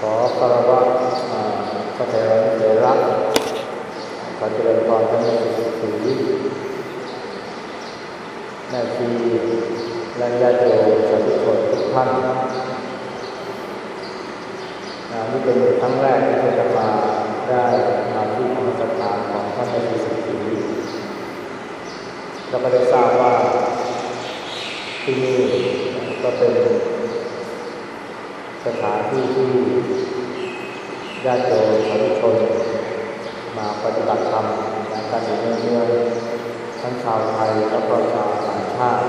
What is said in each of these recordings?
ขอคารวะพระเถรเถระขอเจริญพรท่านสุขีแม่ชีและญาติโยมสาธุชนทุกท่านนี่เป็นครั้งแรกที่จะมาได้มาที่ธรรมสถานของท่านแม่ชีสุขีเราก็ได้ทราบว่าที่นี่ก็เป็น สถานที่ที่ญาติโยมสาธุชนมาปฏิบัติธรรมการอยู่เนื่องๆทั้งชาวไทยแล้วก็ชาวต่างชาติ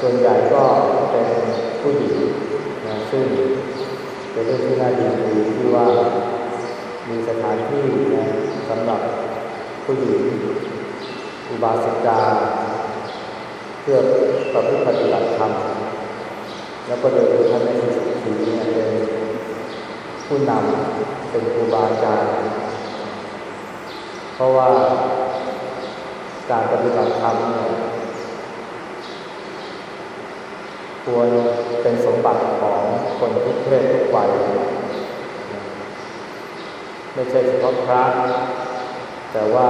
ส่วนใหญ่ก็เป็นผู้หญิงนะซึ่งเป็นเรื่องที่น่ายินดีที่ว่ามีสถานที่นะสำหรับผู้หญิงอุบาสิกาเพื่อประพฤติปฏิบัติธรรม แล้วก็โดยท่านในสุขีเป็นผู้นำเป็นครูบาอาจารย์เพราะว่าการปฏิบัติธรรมเนี่ยควรเป็นสมบัติของคนทุกเพศทุกวัยไม่ใช่เฉพาะพระ แต่ว่า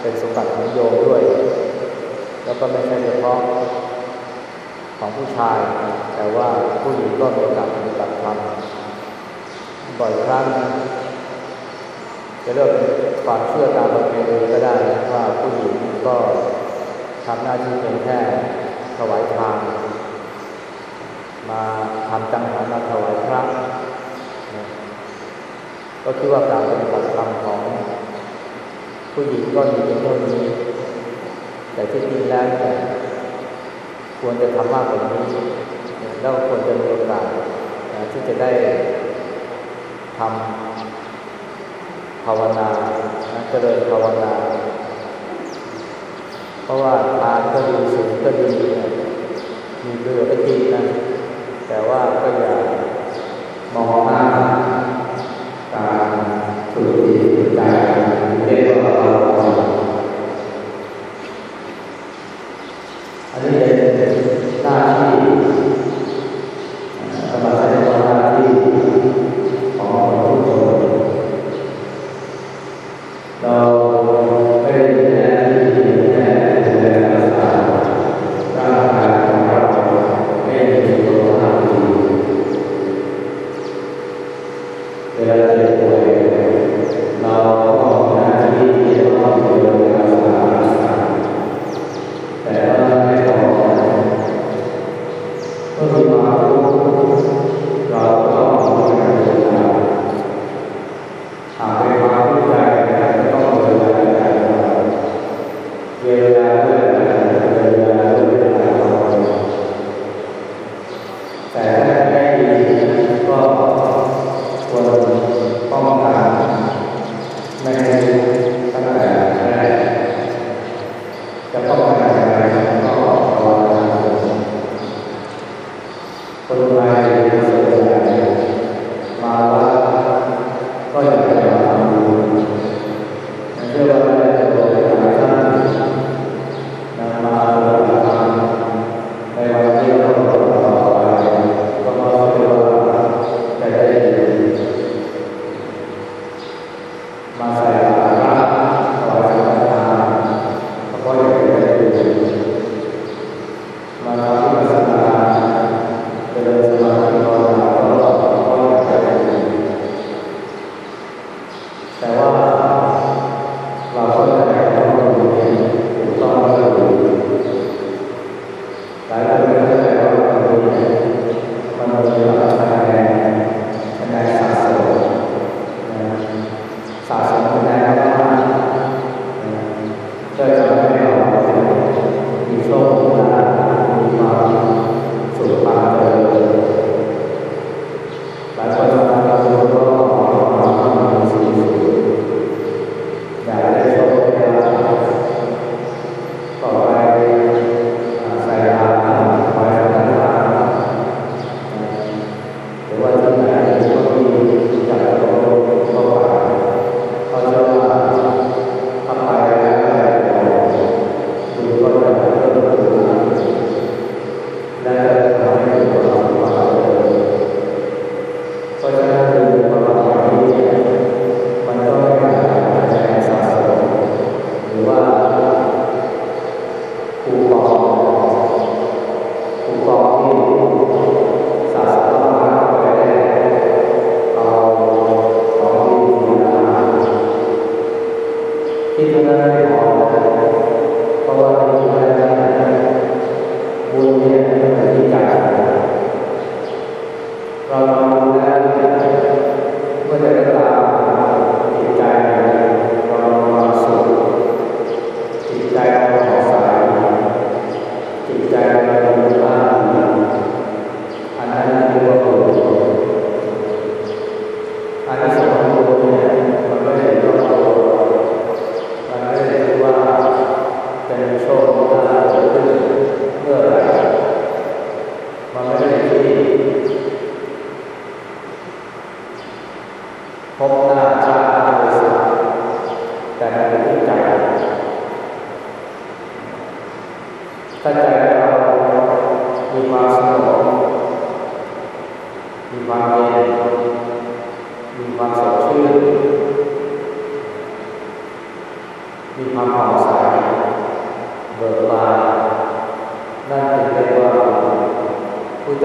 เป็นสมบัติของโยมด้วย แล้วก็ไม่ใช่เฉพาะ ของผู้ชาย แต่ว่าผู้หญิงก็มีการปฏิบัติธรรมบ่อยครั้งจะเรียกเป็นความเชื่อตามประเพณีก็ได้ว่าผู้หญิงก็ทำหน้าที่เป็นแค่ถวายทานมาทำจังหวะมาถวายพระก็คิดว่าการปฏิบัติธรรมของ ผู้หญิงก็มีเพียงเท่านี้ แต่ที่จริงแล้วเนี่ย ควรจะทำมากกว่านี้แล้วควรจะมีโอกาสที่จะได้ทำภาวนาเจริญภาวนา เพราะว่าทานก็ดีสิ่งก็ดีมีเรือก็จริงนะแต่ว่าก็อย่ามองหน้าการฝึกจิตใจเรียกว่าเราอันนี้เป็น มี เบิกบานนั่นเป็นเรียกว่าพุทธ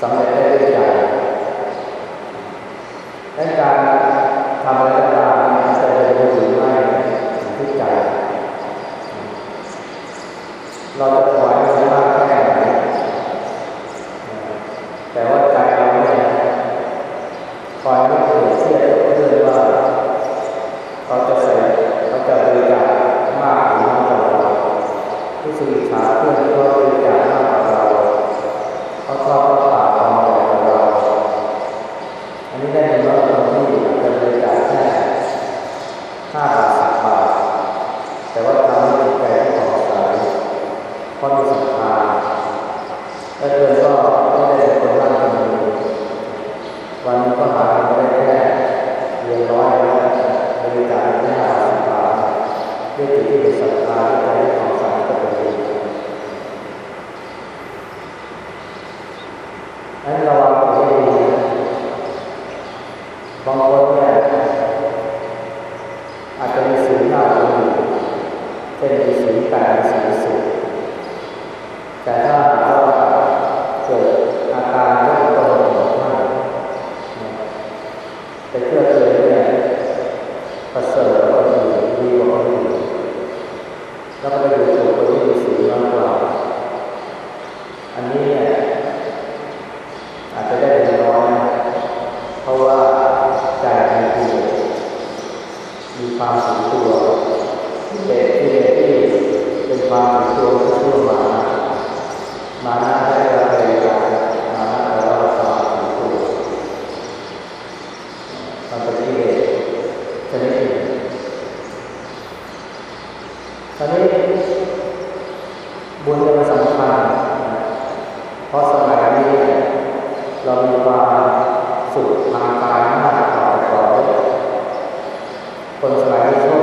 สำเร็จได้ด้วยใจและการทำอะไรต่างๆจะได้ผลหรือไม่ที่ใจ เราจะถวาย agradezco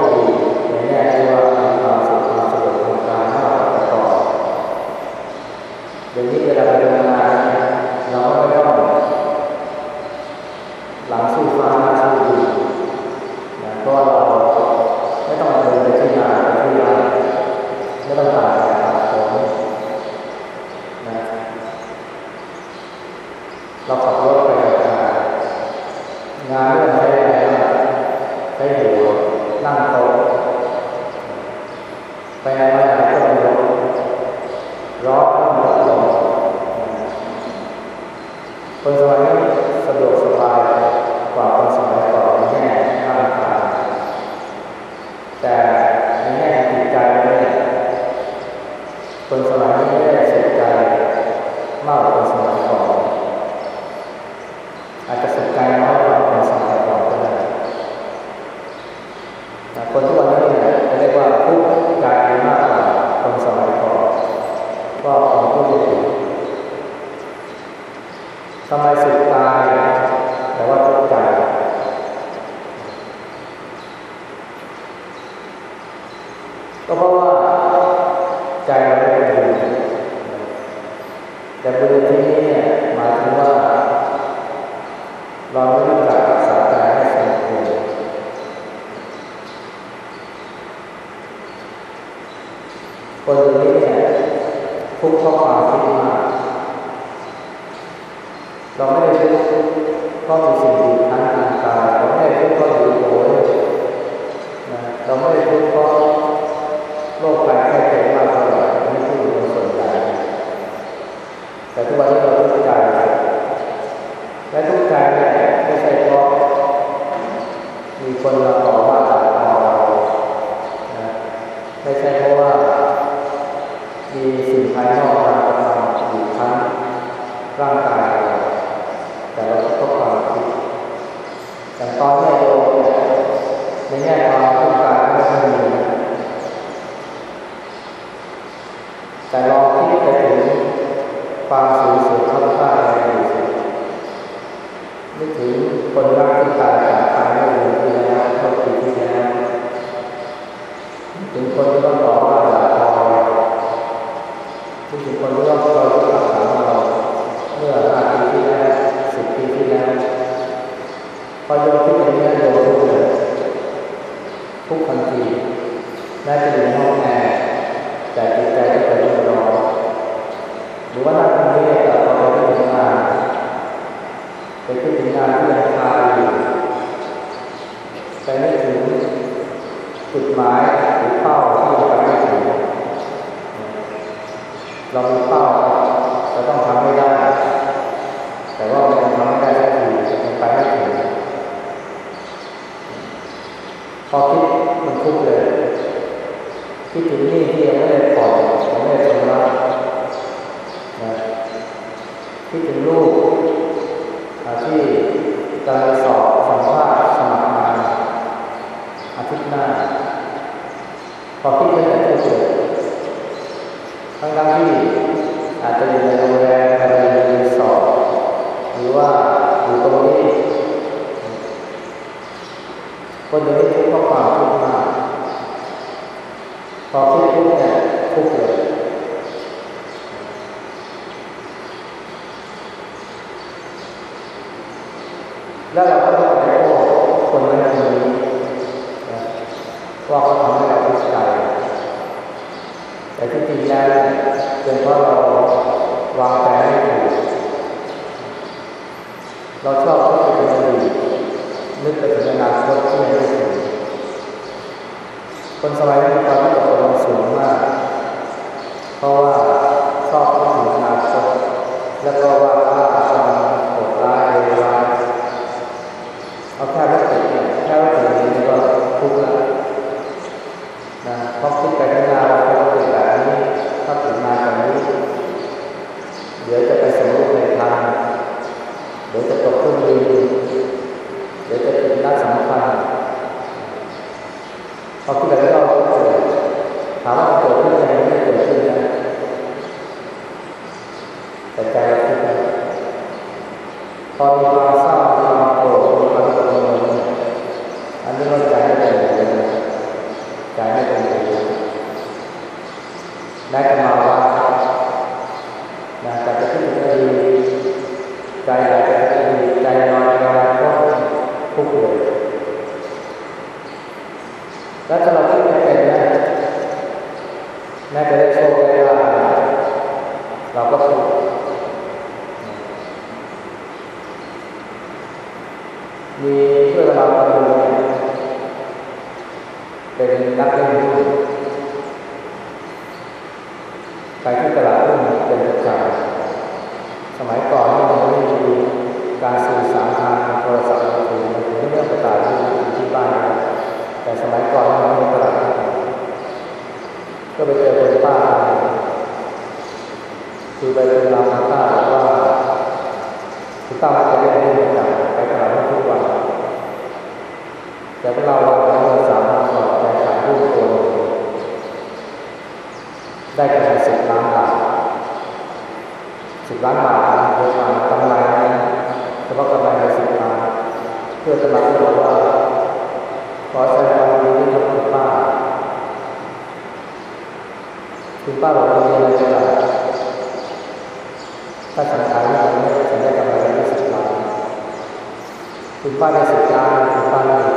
บ้านอ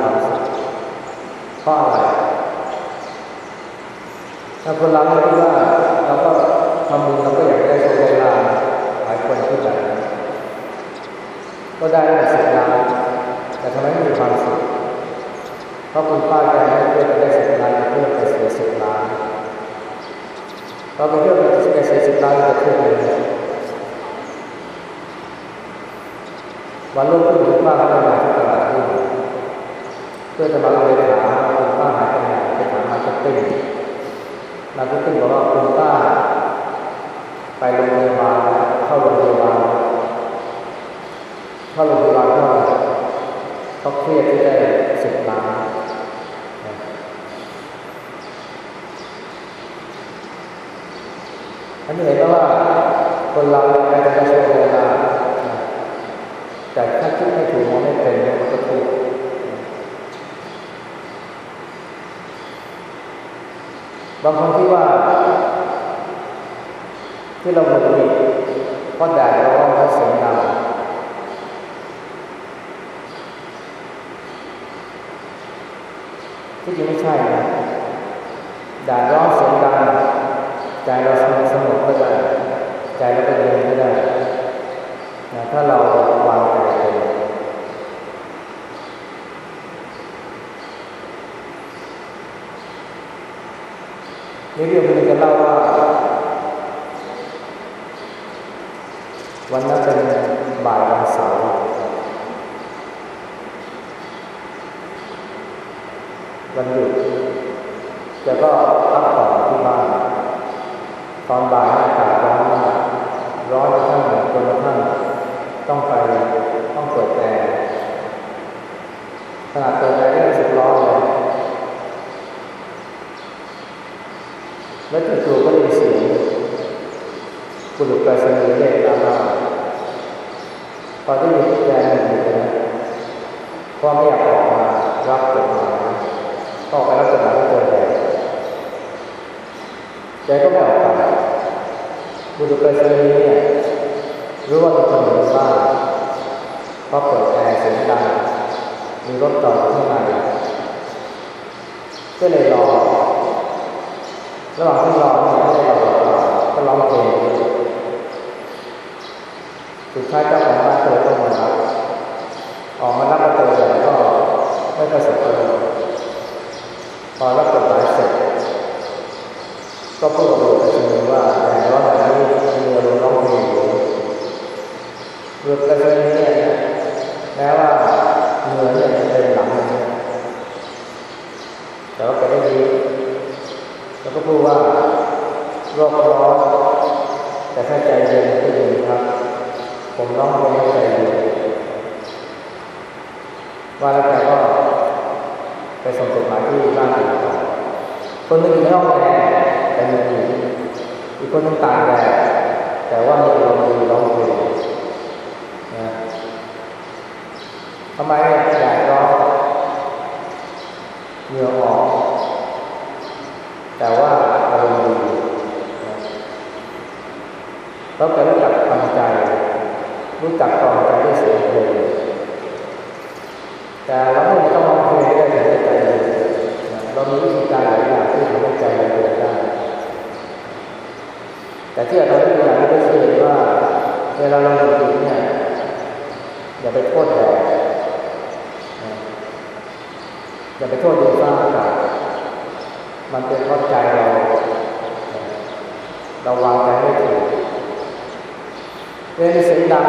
ความสุขเพราะอะไรถ้าคนรักเราที่ว่าเราก็ทำบุญเราก็อยากได้โชคได้ลาภหลายคนที่ใจก็ได้แต่สิบล้านแต่ทำไมไม่มีความสุขเพราะคุณป้าแกไห้เพื่อนได้สิบล้านเพื่อนไปเสียสิบล้านเราไปเที่ยวไปเสียสิบล้านจะทุกข์เลยวันรุ่งขึ้นคุณป้าก็มาหลายตลาด เาเพื่อจะมาเอาไปถามคุณป้าหายไปไหนไปถามมาสักติ้งมาสักติ้งบอกว่าคุณป้า ไปโรงพยาบาลเข้าโรงพยาบาลเข้าโรงพยาบาลก็เขาเครียดได้สิบล้านอันนี้เห็นว่าคนเราในการใช้เวลา แต่ถ้าคิดไม่ถูกมองไม่เป็นมันก็ถูกบางคนคิดว่า ที่เราหงุดหงิดเพราะแดดร้อนและเสียงดังที่จริงไม่ใช่นะแดดร้อนเสียงดังใจเราสงบสงบก็ได้ใจเราเป็นเย็นก็ได้นะถ้าเราวางใจเป็น นี่เรื่องนี้จะเล่าว่า วันนั้นเป็นบ่ายวันเสาร์วันหยุดจะก็พักผ่อนที่บ้าน ตอนบ่ายอากาศร้อนมากร้อนจนกระทั่งจนกระทั่งต้องไปต้องเปิดแอร์ขนาดเปิดแอร์ก็รู้สึกร้อนเลย แล้วจู่ๆก็ได้เสียงบุรุษไปรษณีย์เรียกตามมาพอได้ยินแกหนึ่ยนะเพราะไม่อยากออกมารับจดหมายก็อไปรับจดหมายก็เจอแดดแกก็ไม่ออกไปบุรุษไปรษณีย์เนี่ยรู้ว่ามีคนอยู่ในบ้านเพราเปิดแอร์เสียงดังมีรถจอดข้างในก็เลยรอ ระหว่างที่รอเนี่ยไม่ได้รอก็ร้องเพลงสุดท้ายเจ้าของบ้านเจอต้องมารับออกมารับประตูแต่ก็ไม่ประสบผลพอรับจดหมายเสร็จ ก็พูดกับบุตรชนีว่าแต่ว่าแบบนี้มีอารมณ์ร้องเพลงอยู่บุตรชนีเนี่ยแม้ว่าเหนือเนี่ยจะเป็นหลังเนี่ยแต่ว่าแกได้ดี แล้วก็พูดว่าโรคร้อนแต่ถ้าใจเย็นก็ดีครับ ผมร้องเพลงใจเย็นว่าแล้วแกก็ไปส่งจดหมายที่บ้านอื่นต่อคนหนึงอยู่ในห้องแอร์แต่ยังอยู่อีกคนนึงตากแดดแต่ว่ามีอารมณ์ดีร้องเพลงนะทำไมเนี่ยแดดร้อนเหงื่อออก แต่ว่าอารมณ์ดีนะ แล้วแกรู้จักทำใจ รู้จักกรองใจด้เสียงเพลงแต่เราไม่ต้องร้องเพลงได้ถึงได้ใจเลยเรามีวิธีการหลายอย่างที่ทำให้ใจเราเกิดได้แต่ที่อาจารย์ที่อย่างนี้ก็คือว่าเวลาเราหงุดหงิดเนี่ยอย่าไปโทษแดดอย่าไปโทษดวงฟ้าอากาศมันเป็นเพราะใจเรา เราวางใจไม่ถูก เรียนเสียงดัง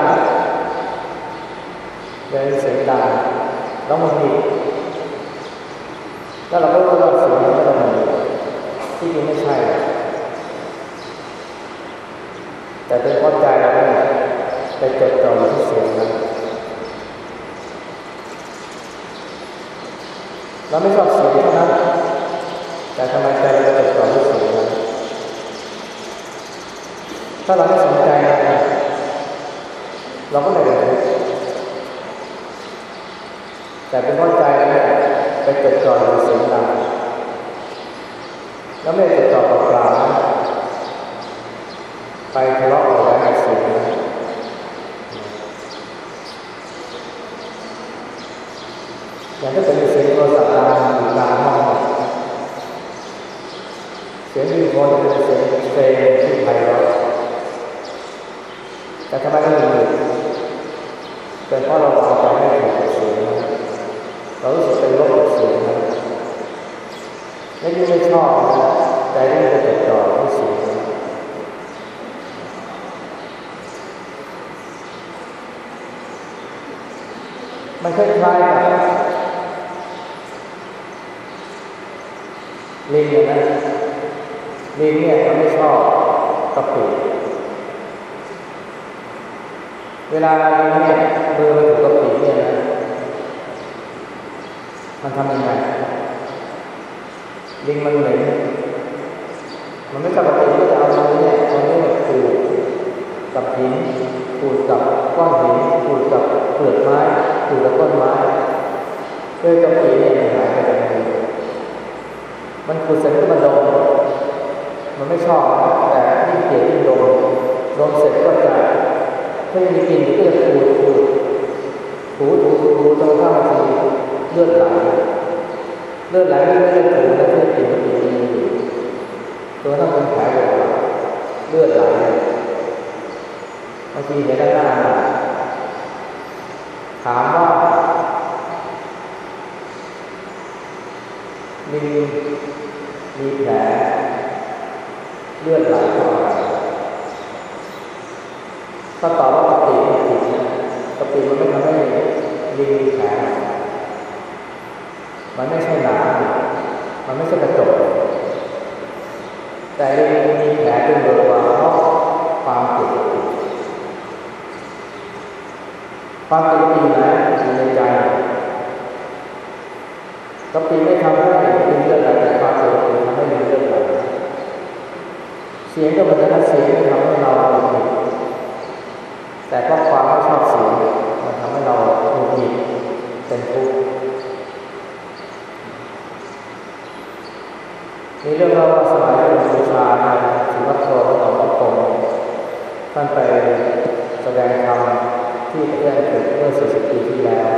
เรียนเสียงดังแล้วมันมีแล้วเราก็รู้ว่าเสียงนั้นมันมีที่จริงไม่ใช่ แต่เป็นเพราะใจเราเนี่ยไปจดจ่อที่เสียงนั้นเราไม่ชอบเสียงเท่านั้นแต่ทำไมใจเราจดจ่อที่เสียงนั้นถ้าเราไม่สนใจ เราก็ไม่รู้แต่เป็นเพราะใจเราเนี่ยไปจดจ่อที่เสียงดังแล้วไม่จดจ่อกับกลางไปทะเลาะกับแรงกับเสียงนั้นอย่างถ้าเป็นเสียงโทรศัพท์ดังอยู่กลางห้องเสียงมีคนเป็นเสียงเพลงที่ไพเราะแต่ทำไมไม่มีเป็ นเพราะเราวางใจไม่ถูกกับเสียงนั้นเรารู้สึกเป็นลบกับเสียงนั้นและยิ่งไม่ชอบใจยิ่งจะจดจ่อที่เสียงมันคล้ายๆกับลิงนั้นลิงเนี่ยเขาไม่ชอบกระปิ เวลาเนี่ยมือมันถูกกระปิเนี่ยนมันทำยังไงลิงมันเหม็นมันไม่กระปิก็จะเอามือเนี่ยเอาเนี่ยขูดกับหินขูดกับก้อนหินขูดกับเปลือกไม้ขูดกับก้อนไม้เพื่อกระปิเนี่ยหายไปจากมือมันขูดเสร็จก็มาดมมันไม่ชอบแต่ยิ่เกลียดยิ่งดมดมเสร็จก็จะ ถ้ายังมีกลิ่นก็จะขูดขูดถูถูถูจนข้าทีเลือดไหลเลือดไหลไม่ได้ถูนะเลือดกลิ่นกินมีอยู่ตัวนั้นเป็นแผลเลือดไหลบางทีเห็นได้านหน้าถามว่ามีมีแผลเลือดไหลเพราะอะไร ถ้าตอบว่ากะปิมันผิดนะกะปิมันไม่ทำให้ลิงมีแผลมันไม่ใช่หนามันไม่ใช่กระจกแต่ลิงมีแผลเป็นเบอร์วาเพราะความผิความผิดจริงนะอยู่ในใจกะปิไม่ทำให้ลิงเลือดไหลแต่ความผิดจริทำให้ลิงเลือดไหลเสียงก็เหมือนกันเสียงไม่ทำให้เราหงุดหงิด แต่เพราะความไม่ชอบเสียงมันทำให้เราหงุดหงิดเป็นทุกข์มีเรื่องเล่าสมัยเป็นบูชาในสิงคโปร์ของฮ่องกงท่านไปแสดงธรรมที่ประเทศอังกฤษเมื่อ40ปีที่แล้ว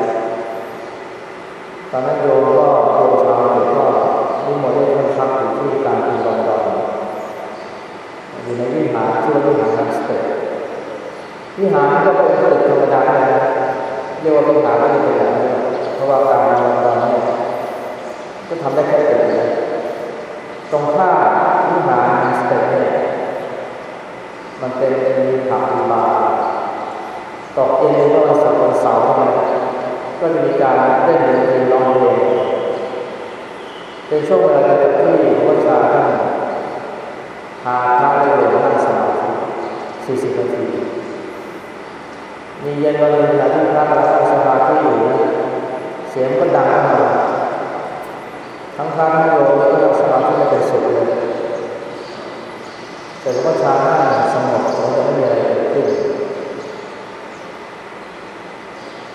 ตอนนั้นโยมก็โยมชาวอังกฤษก็นิมนต์ให้ท่านพักอยู่ที่กลางกรุงลอนดอนอยู่ในวิหารชื่อวิหารนักสเตท วิหารก็เป็นตึกธรรมดาเรียกว่าวิหารไม่ได้เป็นอย่างนี้เพราะว่าการลอนดอนเนี่ยก็ทำได้แค่ตึกตรงข้าวิหารนักสเตทเนี่ยมันเป็นมีผับมีบาร์ตกเย็นก็วันเสาร์วันเสาร์เนี่ยก็จะมีการเล่นดนตรีร้องเพลงเป็นช่วงเวลาที่พระชาท่านพาพระได้เดินนั่งสมาธิ40นาที มีเย็นวันหนึ่งขณะที่พระกำลังนั่งสมาธิอยู่นะเสียงก็ดังมาทั้งพระทั้งโยมแล้วก็นั่งสมาธิไม่เป็นสุขเลยแต่พระชาหนั่งสงบแล้วไม่มีอะไรเกิดขึ้น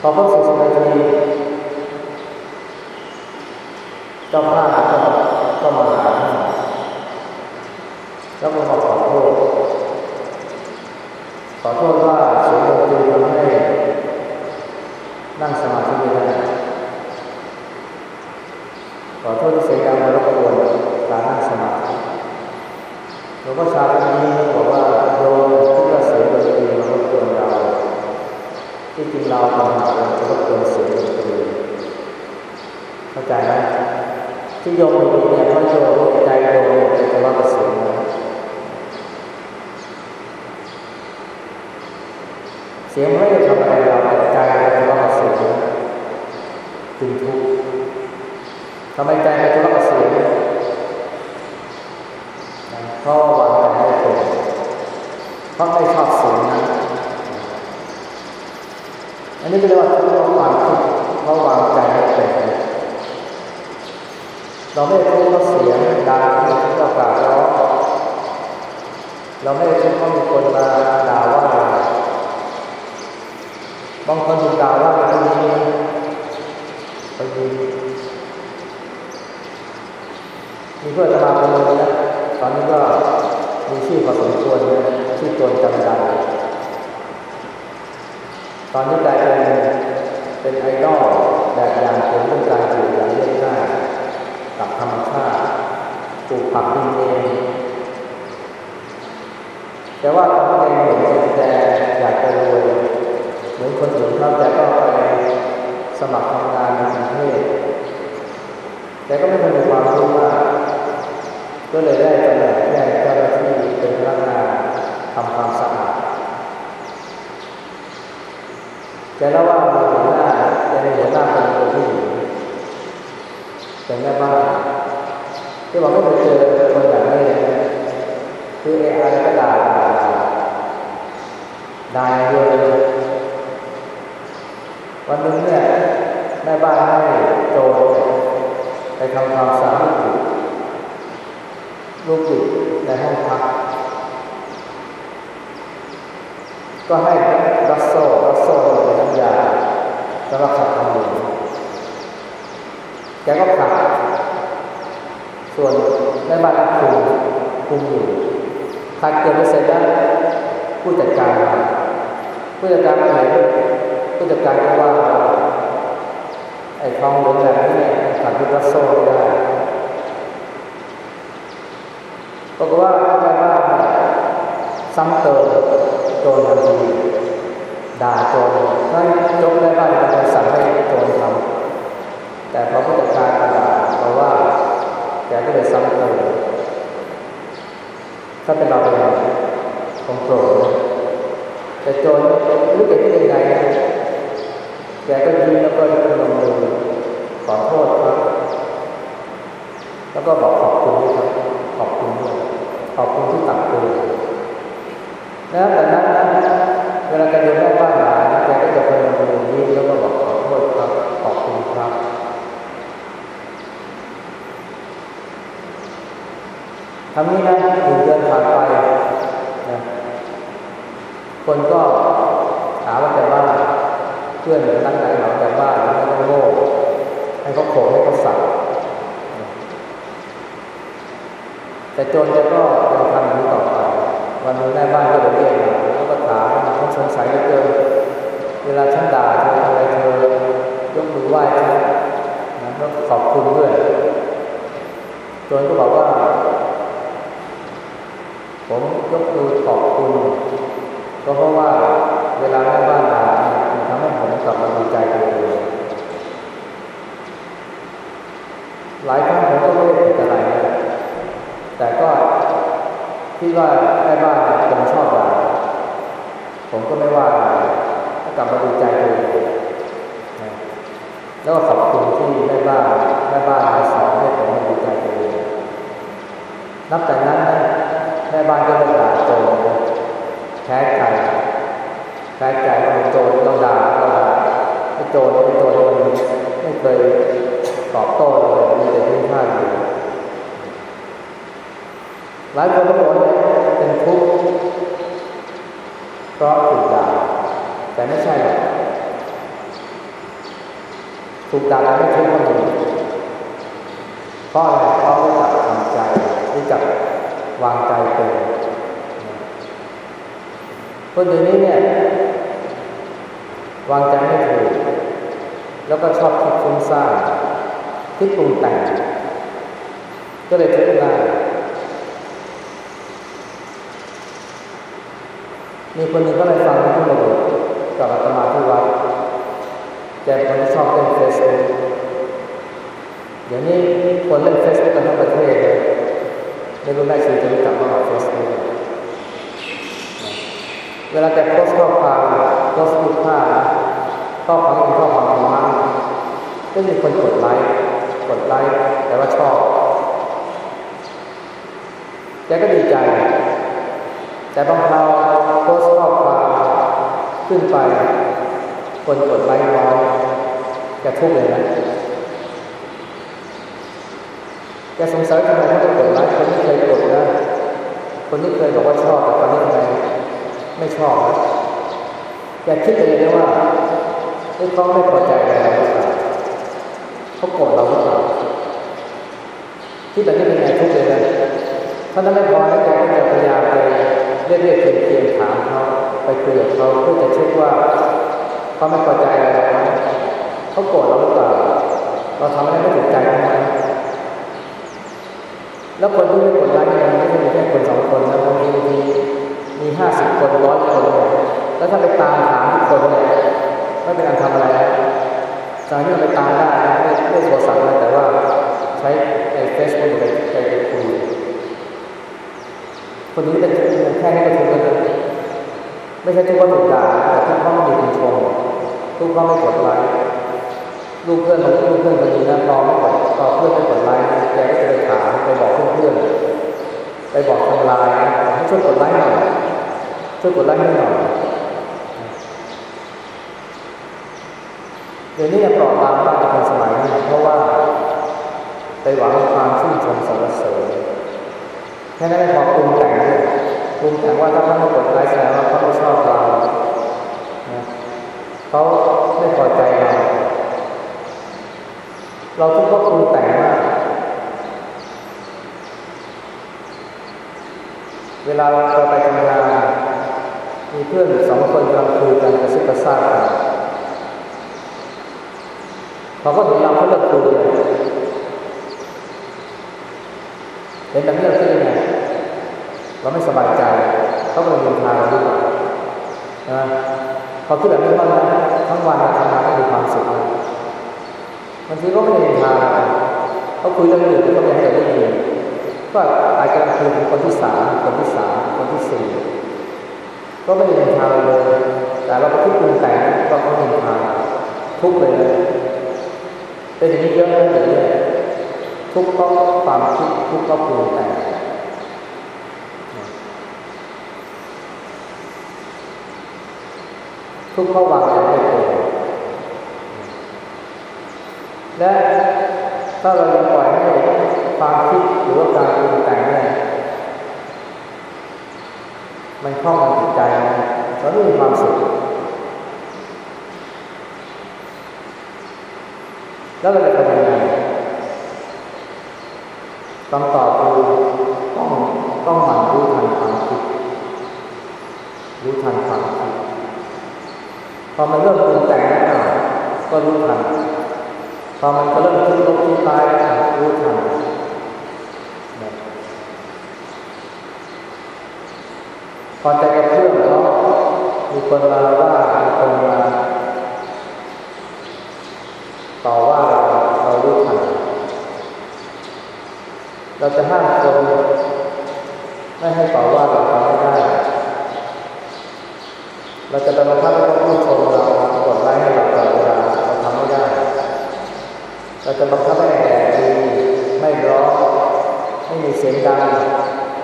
พอครบ40นาทีเจ้าภาพก็ก็มาหาแล้วก็มาขอโทษขอโทษ ดนตรีทำให้นั่งสมาธิไม่ได้ขอโทษที่เสียงดังรบกวนการนั่งสมาธิหลวงพ่อชาคนนี้บอกว่าโยมคิดว่าเสียงดนตรีมารบกวนเรา ที่จริงเราทำหาเราจะรบกวนเสียงดนตรีเข้าใจไหมที่โยมอยู่เนี่ยเพราโยมใจโยมเนี่ยเป็นแต่ว่าเสียงนะ เสียงไม่ได้ทำอะไรเราแต่ใจเราทะเลาะกับเสียงจึงทุกข์ทำไมใจไปทะเลาะกับเสียงเพราะวางใจไม่เป็นเพราะไม่ชอบเสียงนั้นอันนี้ก็นเรียกว่าทุกข์เราะความคิดเพราะวางใจไม่เป็นเราไม่รู้ว่าะเสียงดังที่เรากาวร้องเราไม่รู้ว่าะมีคนมาเรา บางคนถูดาว่าเป็นคนดีคนมีเพื่อนจะมาคนนึงนะตอนนี้ก็มีชื่อพอสมควรนะชื่อตัวจำดังตอนนี้กลายเป็นเป็นไอดอลแบบอย่างเป็นเรื่องการอยู่อย่างเรียบง่ายกับธรรมชาติปลูกผักกินเองแต่ว่าตอนนี้เห็นแต่อยากจะรวย หมือนคนอื่นเขาแต่ก็ไปสมัครทำงานในกรุงเทพแต่ก็ไม่เคยมีความรู้มากก็เลยได้ตำแหน่งแค่เจ้าหน้าที่เป็นพนักงานทำความสะอาดแต่ล้วว่ามีหัวหน้าจะมีหัวหน้าเป็นคนผู้หญิงเป็นแม่บ้านที่บอกไม่เคยเจอคนแบบนี้คือเอไอก็ด่าด่าด่าด่าเยอะ วันนึงเนี่ยแม่บ้านให้โจรไปทำความสะอาดลูกบิดในห้องพักก็ให้รัสโซ่รัสโซ่เป็นน้ำยาสำหรับขัดทำหลุมแกก็ขัดส่วนแม่บ้านก็คุมคุมอยู่ขัดเกินไปเสร็จแล้วผู้จัดการผู้จัดการเห็น ผู้จัดการก็ว่าไอ้ทองเหลงแบบนี้เนี่ยขัดด้วยรัสโซ่ไม่ได้ปรากฏว่าแม่บ้าซ้ำเติมโจรทันทีด่าโจรให้ยกแม่บ้านเป็นสั่งให้โจรทำแต่พอผู้จัดการด่าเพราะว่าแกก็เลยซ้ำเติมถ้าเป็นเราเป็นเราคงโกรธแต่โจรรู้เกิดขึ้นยังไง แกก็ยิ้มแล้วก็ลงมือขอโทษครับ แล้วก็บอกขอบคุณด้วยครับขอบคุณด้วยขอบคุณที่ตักเตือนแล้วแต่นั้นนะเวลาแกเดินรอบบ้านหลานแกก็จะพนมมือยิ้มแล้วก็บอกขอโทษครับขอบคุณครับทำนี้นะหนึ่งเดือนผ่านไปนะคนก็หาว่าแกบ้า พื่อนตั้งใจหาแกบ้าแล้วก็โง่ให้เขาโขกให้เขาสับแต่จรแกก็ยังทำอย่างนี้ต่อไปวันนึงแม่บ้านก็เลยเรียกแล้วก็ถามเขาสงสัยเหลือเกินเวลาฉันด่าเธออะไรเธอยกมือไหว้ฉันนะแล้วขอบคุณด้วยจรก็บอกว่า ผมยกมือขอบคุณ ก็เพราะว่าเวลาแม่บ้านด่า ให้ผมกลับมาดูใจตัวเองหลายครั้งผมก็ไม่ได้ผิดอะไรนะแต่ก็ที่ว่าแม่บ้านคงชอบด่าผมก็ไม่ว่าอะไรกลับมาดูใจตัวเองแล้วก็ขอบคุณที่แม่บ้านแม่บ้านมาสอนให้ผมมาดูใจตัวเองนับแต่นั้นแม่บ้านก็เลิกด่าโจรแพ้ใจ แพ้ใจว่าโจรต้องด่าต้องด่าไอ้โจรไอ้โจรมันไม่เคยตอบโต้เลยมีแต่ทิ้งท่าอยู่หลายคนก็บอกว่าเป็นทุกข์เพราะถูกด่าแต่ไม่ใช่หรอกถูกด่าแล้วไม่ทุกข์ก็มีเพราะอะไรเพราะรู้จักทำใจรู้จักวางใจเป็นคนเดี๋ยวนี้เนี่ย วางใจไม่ถูก แล้วก็ชอบคิดฟุ้งซ่านคิดปรุงแต่ง ก็เลยทุกข์ง่ายมีคนหนึ่งก็เลยฟังที่เรากับอาตมาที่วัดแกเป็นคนที่ชอบเล่นเฟซบุ๊กเดี๋ยวนี้คนเล่นเฟซบุ๊กกันทั้งประเทศเลยไม่รู้แม่ชีจะรู้จักบ้างหรือเฟซบุ๊กเวลาแกโพสต์ข้อความโพสต์รูปภาพ ข้อความเป็นข้อความธรรมะก็มีคนกดไลค์กดไลค์แต่ว่าชอบแกก็ดีใจ แต่บางคราวโพสต์ข้อความขึ้นไป คนกดไลค์น้อยแกทุกข์เลยนะแกสงสัยทำไมเขาต้องกดไลค์คนที่เคยกดนะคนที่เคยบอกว่าชอบแต่ตอนนี้ทำไมไม่ชอบนะแกคิดเลยนะว่า ไอ้เขาไม่พอใจเราหรือเปล่าเขาโกรธเราหรือเปล่าที่แบบนี้เป็นไงทุกเลยนะถ้านั้นไม่พอแล้วแกก็จะพยายามไปเรียกๆเคียงๆถามเขาไปคุยกับเขาเพื่อจะเช็คว่าเขาไม่พอใจอะไรไหมเขาโกรธเราหรือเปล่าเราทำอะไรไม่ถูกใจเขาไหมแล้วคนที่ไม่กดไลค์เนี่ยมันไม่ใช่แค่คนสองคนนะบางทีมีมีห้าสิบคนร้อยคนเนี่ยแล้วถ้าไปตามถามคนเนี่ย ไม่เป็นการทำอะไรสารที่เราไปตามได้ไม่ไม่โทรศัพท์นะแต่ว่าใช้ไอ้เฟซบุ๊กไปไปคุยคนนี้เป็นแค่นี้ก็ทุกข์แล้วนไม่ใช่ทุกข์เพราะถูกด่าแต่ทุกข์เพราม่มีคนชมทุกข์เพราไม่กดไลค์ลูกเพื่อนของลูกเพื่อนคนนี้นะพอไม่กดพอเพื่อนไม่กดไลค์แกก็จะไปถามไปบอกเพื่อนๆไปบอกทางไลน์ให้ช่วยกดไลค์หน่อยช่วยกดไลค์ให้หน่อย เดี๋ยวนี้ยังปลอบบางมากในคนสมัยนี้เพราะว่า ไปหวังความชื่นชมสรรเสริญแค่นั้นพอปรุงแต่งด้วยปรุงแต่งว่าถ้าเขามากดไลค์แสดงว่าเขาไม่ชอบเราเขาไม่พอใจเราเราทุกข์ก็ปรุงแต่งมากเวลาเราไปทำงานมีเพื่อนสองคนกำลังคุยกันกระซิบกระซาบกัน เขาเห็นเราเขาเลิกคุยเลยเห็นแบบนี้เราคิดยังไงเราไม่สบายใจเขากำลังยินทาเราหรือเปล่านะพอคิดแบบนี้มันทั้งวันเราทำงานไม่มีความสุขบางทีก็ไม่ได้ยินทาเขาคุยเรื่องอื่นก็ไม่ให้เราได้ยินก็อาจจะคุยถึงคนที่สามคนที่สามคนที่สี่ก็ไม่ได้ยินทาเราเลย แต่เราก็คิดปรุงแต่งก็เขายินทาทุกเลย เป็นอย่างนี้เยอะเลยเนี่ยทุกข์เพราะความคิดทุกข์เพราะปรุงแต่งทุกข์เพราะวางใจไม่เป็นและถ้าเรายังปล่อยให้ความคิดหรือว่าการปรุงแต่งเนี่ยมันครอบงำจิตใจเราไม่มีความสุข แล้วเราจะทำยังไงคำตอบคือต้องต้องหมั่นรู้ทันความคิด รู้ทันความคิดพอมันเริ่มปรุงแต่งแล้วก็รู้ทันพอมันก็เริ่มคิดลบคิดตายรู้ทันพอใจกับเพื่อนเขามีคนมาว่ามีคนมา ต่อว่าเราเรารู้ทันเราจะห้ามคนไม่ให้ต่อว่าเราทำไม่ได้ เราจะบังคับให้เขาพูดชมเรากดไลค์ให้เราตลอดเวลาเราทำไม่ได้ เราจะบังคับให้แอบดีไม่ร้องไม่มีเสียงดัง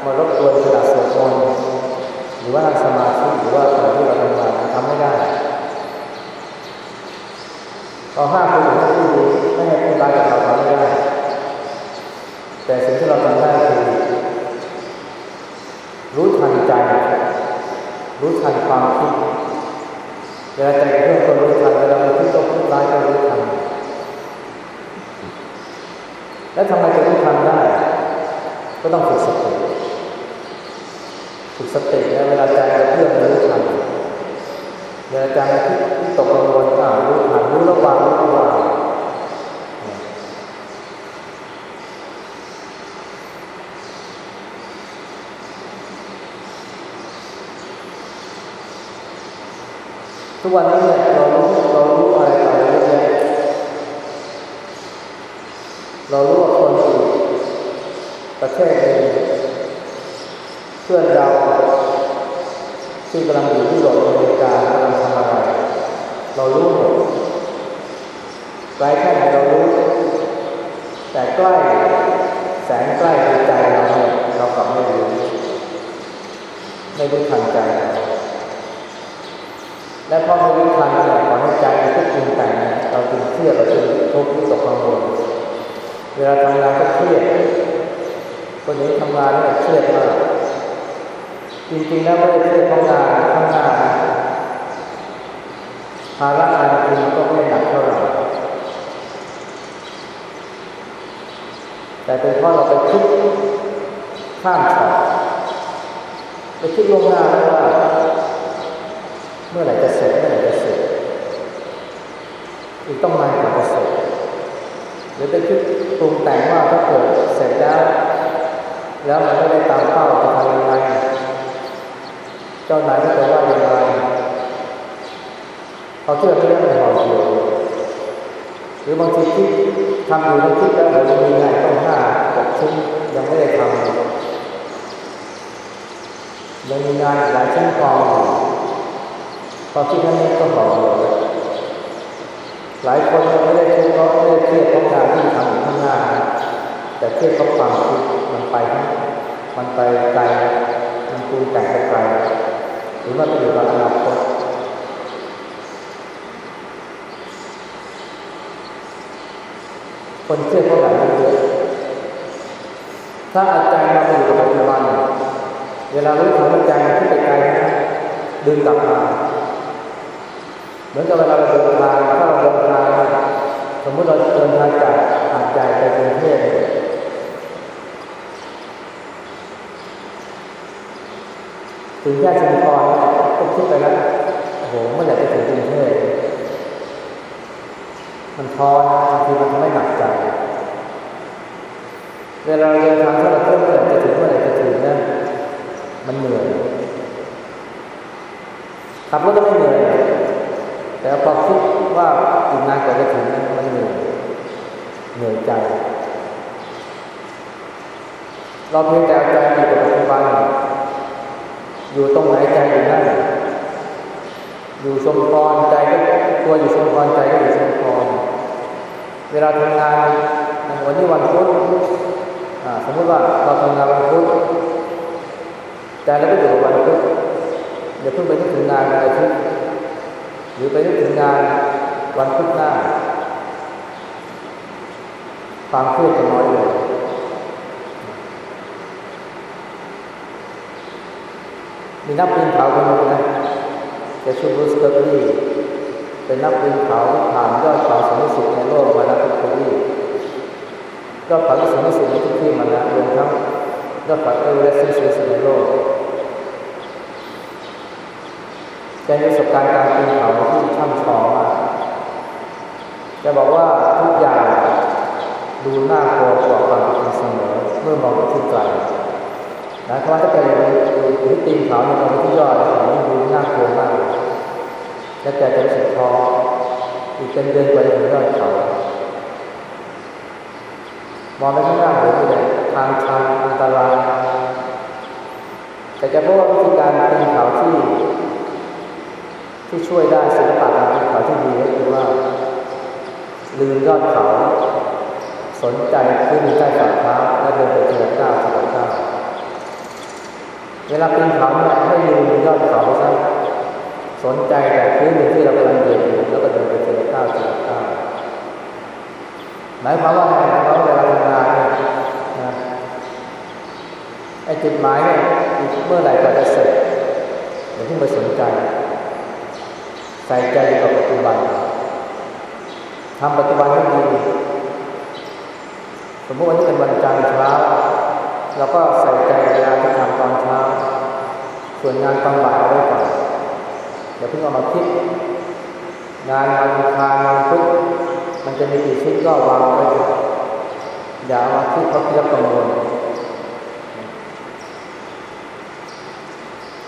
มารบกวนขณะสวดมนต์หรือว่านั่งสมาธิหรือว่าขณะที่เราทำงานทำไม่ได้เราห้ามคนอื่นไม่พูดดีไม่ให้พูดร้ายกับเราทำไม่ได้ แต่สิ่งที่เราทำได้คือรู้ทันใจ รู้ทันความคิดเวลาใจเพื่อนก็รู้ทันเวลาเราคิดตกคิดร้ายก็รู้ทันแล้วทำไมจะรู้ทันได้ ก็ต้องฝึกสติฝึกสติแล้วเวลาใจเราเพื่อนรู้ทันเวลาใจคิดตกกังวลอ่ารู้ทันรู้ระวังรู้ระวัง ทุกวันนี้เนี่ยเรารู้เรารู้อะไรต่ออะไรเยอะแยะเรารู้ว่าคนอื่นประเทศเองเพื่อนเราที่กำลังอยู่ที่โลกอเมริกากำลังทำอะไรเรารู้หมดไกลแค่ไหนเรารู้ แต่ใกล้แสนใกล้ใจเราเนี่ยเรากลับไม่รู้ไม่รู้ทันใจ และพอไม่รู้ทันเนี่ยขอให้ใจมันคิดปรุงแต่งเราจึงเครียดเราจึงทุกข์วิตกกังวลเวลาทำงานก็เครียดคนนี้ทำงานเนี่ยเครียดมากจริงๆแล้วไม่ได้เครียดเพราะงานทำงานภาระงานจริงก็ไม่หนักเท่าไหร่แต่เป็นเพราะเราไปคิดข้ามช็อตไปคิดล่วงหน้าว่า มื่อไหร่จะเสร็จเมื่อไหร่จะเสร็จอีกต้องนานกว่าจะเสร็จหรือไปคิดปรุงแต่งว่าถ้าเกิดเสร็จแล้ว แล้วมันไม่ได้ตามเป้าจะทำยังไงเจ้านายก็จะว่าอยังไงเขาเชื่อไม่ได้เป็นหออยู่หรือบางทีคิดทำอยู่แล้วคิดแล้วเดี๋ยวจะมีงานต้องห้าหกชิ้นยังไม่ได้ทำยังมีงานหลายชิ้นกองอยู่ พอคิดแค่นี้ก็หอบเลยหลายคนไม่ได้ทุกข์เพราะไม่ได้เครียดเพราะงานที่ทำอยู่ข้างหน้า แต่เครียดเพราะความคิดมันไป มันไปไกลมันปรุงแต่งไปไกลหรือว่าไปอยู่กับอนาคตคนเครียดเพราะแบบนี้เยอะถ้าอาจเรย์มาอยู่กับปัจจุบันเวลารู้ทันใจารย์ที่ไปไกลดึงกลับมา เหมือนกับเวลาเราเดินทางถ้าเราเดินทางสมมติเราเดินทางจากหาดใหญ่ไปกรุงเทพถึงแค่ชุมพรก็คิดไปแล้วโอ้โหเมื่อไหร่จะถึงกรุงเทพมันท้อนะบางทีมันทำให้หนักใจเวลาเดินทางที่เราเพื่เมื่อไหร่จะถึงเมื่อไหร่จะถึงนะมันเหนื่อยขับรถก็ไม่เหนื่อย แต่พอคิดว่าอีกนานกว่าจะถึงนั้นมันเหนื่อยเหนื่อยใจ เราเพียงแต่ใจอยู่กับปัจจุบันอยู่ตรงไหนใจอยู่นั่นอยู่ชมพรใจก็ตัวอยู่ชมพรใจก็อยู่ชมพรเวลาทำงานวันนี้วันพุธสมมติว่าเราทำงานวันพุธใจเราก็อยู่กับวันพุธอย่าเพิ่งไปนึกถึงงานอะไรที่ หรือไปนึกถึงงานวันพุธหน้า ความเครียดจะน้อยลงมีนักปีนเขาคนนึงนะจะชื่อรูสเกอร์ลี่เป็นนักปีนเขาผ่านยอดเขาสูงสุดในโลกมาแล้วทุกทวียอดเขาที่สูงสุดในทุกที่มาแล้วรวมทั้งยอดเขาเอเวอเรสต์สูงสุดในโลก แกมีประสบการณ์การปีนเขาที่ช่ำชองมากจะบอกว่าทุกอย่างดูน่ากลัวกว่าความเป็นเสมอเมื่อมองไปที่ไกลนะเพราะว่าถ้าเป็นอยู่ที่ตีนเขาเนี่ยมองที่ยอดเขาดูน่ากลัวมากและแกจะรู้สึกท้ออีกเป็นเดือนกว่าจะถึงยอดเขามองไปข้างหน้าเลยที่ทางชันอันตรายแต่จะพบว่าวิธีการปีนเขาที่ ที่ช่วยได้ศิลปะการปีนเขาที่ดีก็คือว่า ลืมยอดเขา สนใจขึ้นใต้ฝ่าเท้าและเดินไปทีละก้าวทีละก้าวเวลาปีนเขาเนี่ยให้ลืมยอดเขาซะสนใจแต่พื้นที่เรากำลังเดินอยู่แล้วก็เดินไปทีละก้าวทีละก้าวหมายความว่าไงหมายความว่าเวลาทำงานเนี่ยนะไอ้จุดหมายเนี่ยเมื่อไหร่ก็จะเสร็จอย่าเพิ่งไปสนใจ ใส่ใจกับปัจจุบันทำปัจจุบันให้ดีสมมติวันนี้เป็นวันจันทร์เช้าเราก็ใส่ใจเวลาที่ทำตอนเช้าส่วนงานตอนบ่ายเอาไว้ก่อนอย่าเพิ่งเอามาคิด งานวันคารวันพุธมันจะมีกี่ชิ้นก็วางไว้ก่อนอย่าเอามาคิดเพราะคิดแล้วกังวล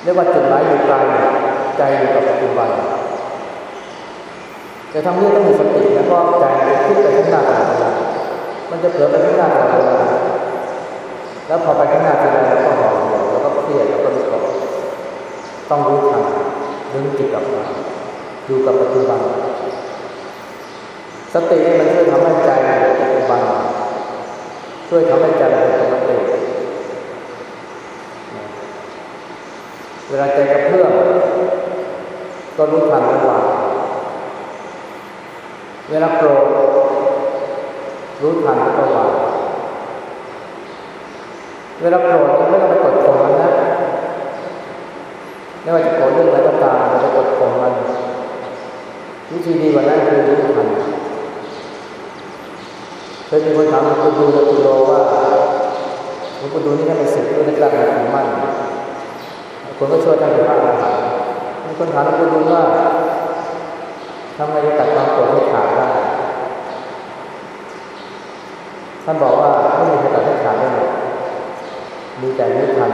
เรียกว่าจุดหมายอยู่ไกลใจอยู่กับปัจจุบัน จะทำเรื่องต้องมีสติแล้วก็ใจคิดไปข้างหน้าตลอดเวลามันจะเผลอไปข้างหน้าตลอดเวลาแล้วพอไปข้างหน้าทีไรแล้วก็หอเหี่ยวแล้วก็เครียดแล้วก็รู้สึกต้องรู้ทันดึงจิตกลับมาอยู่กับปัจจุบัน สติมันช่วยทำให้ใจอยู่ปัจจุบันช่วยทำให้ใจเป็นปกติเวลาใจกระเพื่อมก็รู้ทันระหว่าง เวลาโกรธรู้ทันก็วางเวลาโกรธก็ไม่ต้องไปกดข่มมันนะไม่ว่าจะโกรธเรื่องอะไรก็ตามเราไปกดข่มมันวิธีดีกว่านั้นคือรู้ทันเคยมีคนถามหลวงปู่ดูหลวงปู่โลว่าหลวงปู่ดูนี่ให้มันสึกด้วยนักการถือมั่นคนก็ช่วยท่านเป็นพระอรหันต์มีคนถามหลวงปู่ดูว่า ทำไงจะตัดความโกรธให้ขาดได้ท่านบอกว่าไม่มีใครตัดให้ขาดได้หรอกมีแต่รู้ทัน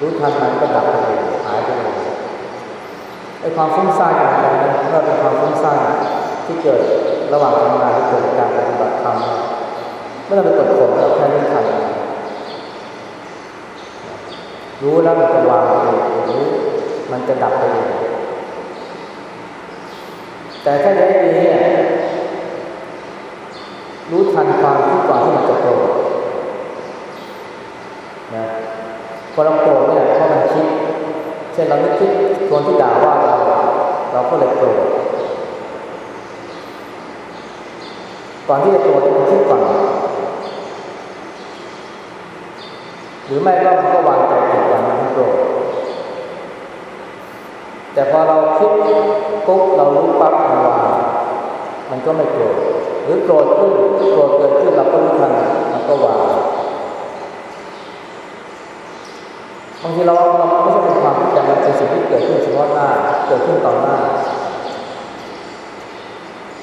รู้ทันมันก็ดับไปเองหายไปเองไอ้ความฟุ้งซ่านอย่างไรนะเมื่อเป็นความฟุ้งซ่านที่เกิดระหว่างทำงานที่เกิดการปฏิบัติธรรมเมื่อเราไปกดข่มแค่รู้ทันรู้แล้วมันจะวางไปเองรู้มันจะดับไปเอง แต่ถ้าได้ดีเนี่ยรู้ทันความคิดก่อนที่มันจะโกรธนะพอเราโกรธเนี่ยเพราะมันคิดเช่นเราไม่คิดคนที่ด่าว่าเราเราก็เลยโกรธก่อนที่จะโกรธมันคิดก่อนหรือไม่ก็มันก็วางใจผิดก่อนมันโกรธ แต่พอเราคิดปุ๊บเรารู้ปั๊บมันวางมันก็ไม่โกรธหรือโกรธขึ้นโกรธเกิดขึ้นเราก็รู้ทันมันก็วางบางทีเราเราไม่ใช่เป็นความคิดแต่มันเป็นสิ่งที่เกิดขึ้นเฉพาะหน้าเกิดขึ้นต่อหน้า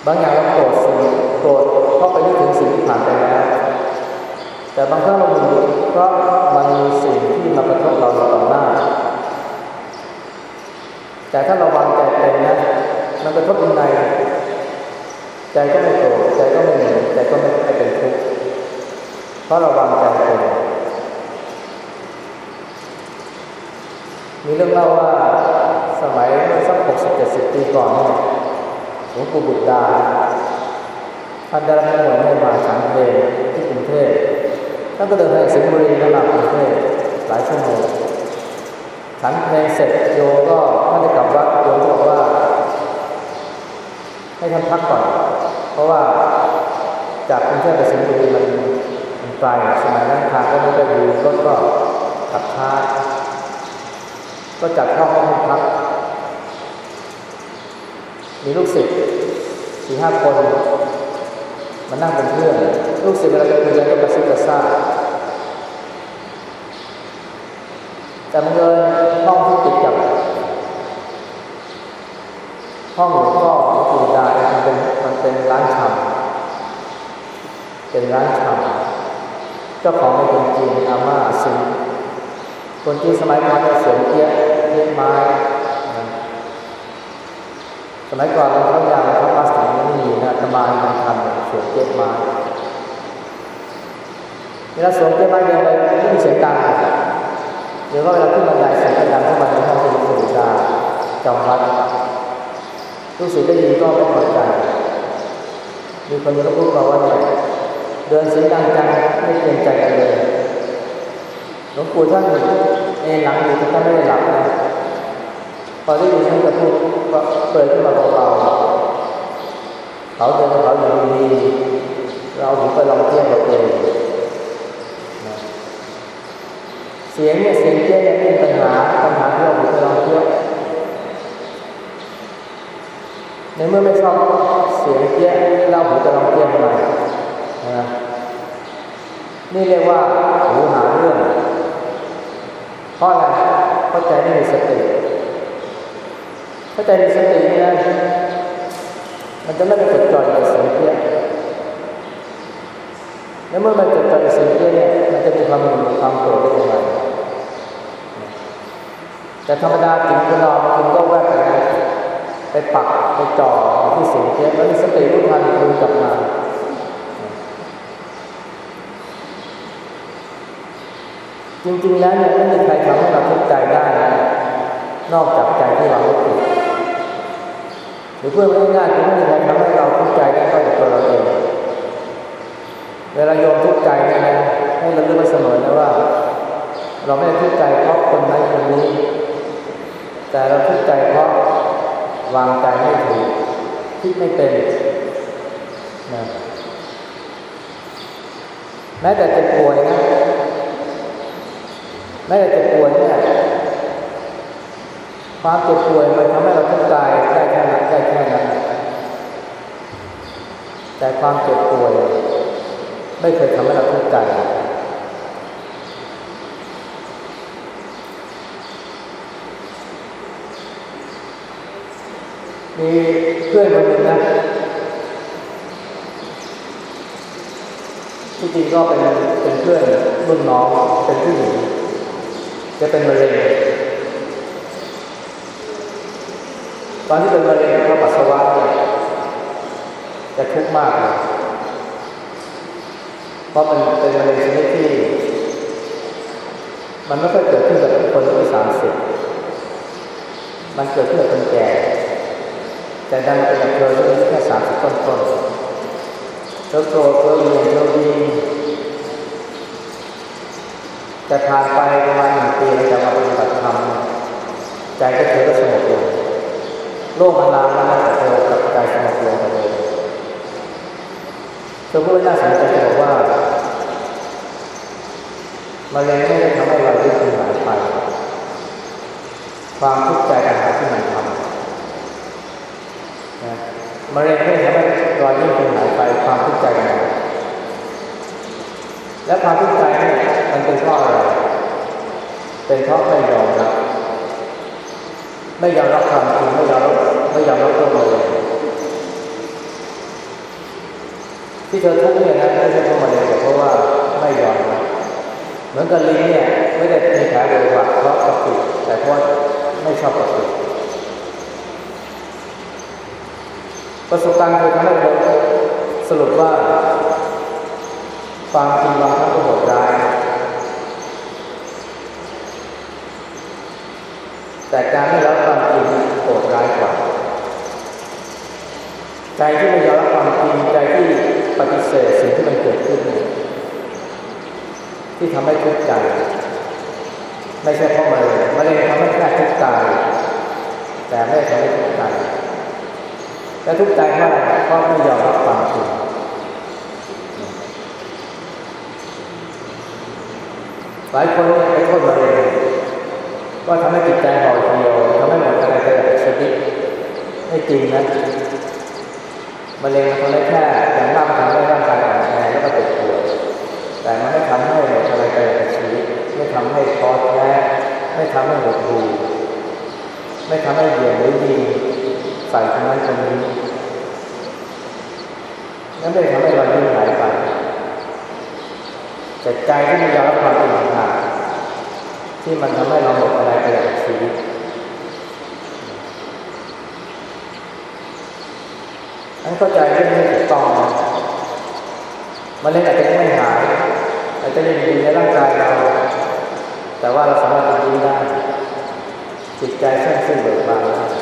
บางอย่างเราโกรธสิ่งโกรธเพราะไปนึกถึงสิ่งที่ผ่านไปแล้ว แต่บางครั้งเราหงุดหงิดเพราะมันมีสิ่งที่มากระทบเราต่อหน้า แต่ถ้าเราวางใจเป็นนะมันกระทบยังไงใจก็ไม่โกรธใจก็ไม่เหนื่อยใจก็ไม่ไม่เป็นทุกข์เพราะเราวางใจเป็นมีเรื่องเล่าว่าสมัยสักหกสิบเจ็ดสิบปีก่อนเนี่ยหลวงปู่บุตรดาท่านได้รับนิมนต์ให้มาฉันเพลที่กรุงเทพท่านก็เดินทางสิงห์บุรีมามากรุงเทพหลายชั่วโมงฉันเพลเสร็จโยก็ ท่านจะกลับวัดโยมบอกว่า ให้ท่านพักก่อน เพราะว่าจากกรุงเทพไปสิงห์บุรีมันไกลสมัยนั้นทางก็ไม่ได้ดีรถก็ขับช้าก็จัดห้องให้พัก มีลูกศิษย์สี่ห้าคนมานั่งเป็นเพื่อน ลูกศิษย์เวลาจะคุยกันก็กระซิบกระซาบแต่มันเดินห้อที่ติดกับ ห้องหลวงพ่อหลวงปู่ดามันเป็นมันเป็นร้านชำเป็นร้านชำเจ้าของเป็นคนจีนอาม่าซิงคนจีนสมัยก่อนเนี่ยเสียงเกี้ยเกี้ยไม้ สมัยก่อนเราเขายางเขาพลาสติกไม่มีนะตะมานมันทำสวนเกี้ยไม้เวลาสวนเกี้ยไม้เดินไปไม่มีเสียงดังหรือว่าเวลาขึ้นบันไดเสียงดังเข้ามาในห้องหลวงปู่ดาจำวัด ลูกศิษย์ได้ยินก็ไม่พอใจ มีคนก็พูดมาว่าเนี่ยเดินเสียงดังจังไม่เกรงใจกันเลยหลวงปู่ท่านเอหลังอยู่ท่านไม่ได้หลับนะพอได้ยินท่านจะพูดก็เปิดขึ้นมาเบาๆเขาเดินเขาอยู่ดีเราถึงไปลองเที่ยวกับเองเสียงเนี่ยเสียงเจ๊เนี่ยเป็นปัญหาปัญหาที่เราถึงไปลองเที่ยว ในเมื่อไม่ชอบเสียงเจ๊เราถึงจะลองเที่ยวทำไมนะนี่เรียกว่าหูหาเรื่องเพราะอะไรเพราะใจไม่มีสติถ้าใจมีสติเนี่ยมันจะไม่ไปจดจ่ออยู่กับเสียงเพี้ยแล้วเมื่อมันจดจ่ออยู่เสียงเพี้ยเนี่ยมันจะมีความมีความโกรธได้ยังไงแต่ธรรมดาจิตคนเราคุณก็แวบไปนะ ไปปักไปจ่อที่เสียงเพี้ยแล้วมีสติรู้ทันคืนกลับมาจริงๆแล้วเนี่ยไม่มีใครทำให้เราทุกข์ใจได้นะนอกจากใจที่เราไม่ผิดหรือเพื่อไม่ง่ายๆคือไม่มีใครทำให้เราทุกข์ใจได้นอกจากตัวเราเองเวลาโยมทุกข์ใจเนี่ยนะให้เราเลือกไว้เสมอนะว่า เราไม่ได้ทุกข์ใจเพราะคนนั้นคนนี้ แต่เราทุกข์ใจเพราะ วางใจไม่ถูกคิดไม่เป็นนะแม้แต่เจ็บป่วยนะแม้แต่เจ็บป่วยเนี่ยความเจ็บป่วยมันทำให้เราทุกข์กายได้แค่นั้นได้แค่นั้นแต่ความเจ็บป่วย ไม่เคยทำให้เราทุกข์ใจ มีเพื่อนคนหนึ่งนะที่จริงก็เป็นเป็นเพื่อนรุ่นน้องเป็นผู้หญิงจะเป็นมะเร็งตอนที่เป็นมะเร็งเขาปัสสาวะเนี่ยจะทุกข์มากเลยเพราะเป็นเป็นมะเร็งชนิดที่ มันไม่ค่อยเกิดขึ้นกับคนอายุสามสิบมันเกิดขึ้นกับคนแก่ แต่ดันเป็นกับเธอที่อายุแค่สามสิบต้นต้นเธอโกรธเธอเลียนเธอดีแต่ผ่านไปประมาณหนึ่งปีจากมาปฏิบัติธรรมใจก็เธอก็สงบลงโลกมันนานแล้วนะแต่เธอกับใจสงบลงไปเลยตัวผู้น่าสนใจจะบอกว่ามะเร็งไม่ได้ทำให้เราดื้อหายไปความทุกข์ใจต่างหากที่มันทำนะ มะเร็งไม่ทำให้รอยยิ้มหายไปความทุกข์ใจหากและความทุกข์ใจนี่มันเป็นเพราะอะไร เป็นเพราะไม่ยอมรับ ไม่ยอมรับความจริงไม่ยอมรับไม่ยอมรับตัวเราเองที่เธอทุกข์เนี่ยนะไม่ใช่เพราะมะเร็งแต่เพราะว่าไม่ยอมรับเหมือนกับลิงเนี่ยไม่ได้มีแผลเวหวัดเพราะกระปิแต่เพราะไม่ชอบกระปิ ประสบการณ์เคยทำให้เราสรุปว่าความจริงบางครั้งก็โหดร้าย แต่การไม่รับความจริงโหดร้ายกว่า ใจที่ไม่ยอมรับความจริงใจที่ปฏิเสธสิ่งที่มันเกิดขึ้น ที่ทำให้ทุกข์ใจไม่ใช่เพราะมะเร็งมะเร็งทำให้แค่ทุกข์กายแต่ไม่ทำให้ทุกข์ใจ และทุกข์ใจเพราะอะไรเพราะไม่ยอมรับความจริงหลายคนไปโทษมะเร็งว่าทำให้จิตใจห่อเหี่ยวทำให้หมดอะไรไปจากชีวิตไม่จริงนะมะเร็งมันทำได้แค่อย่างมากมันทำให้ร่างกายอ่อนแอแล้วก็เจ็บปวดแต่มันไม่ทำให้หมดอะไรไปจากชีวิตไม่ทำให้ท้อแท้ไม่ทำให้หดหู่ไม่ทำให้เหยียดหรือยิง ใส่คนนั้นคนนี้นั่นไม่ทำให้เรายิ้มหายไปแต่ใจที่ไม่ยอมรับความจริงต่างหากที่มันทำให้เราหมดอะไรไปจากชีวิตอันเข้าใจเรื่องนี้ถูกต้องมันเล่นอาจจะไม่หายอาจจะยังอยู่ในร่างกายเรา แต่ว่าเราสามารถทำนี้ได้จิตใจแช่มชื่นเบิกบานได้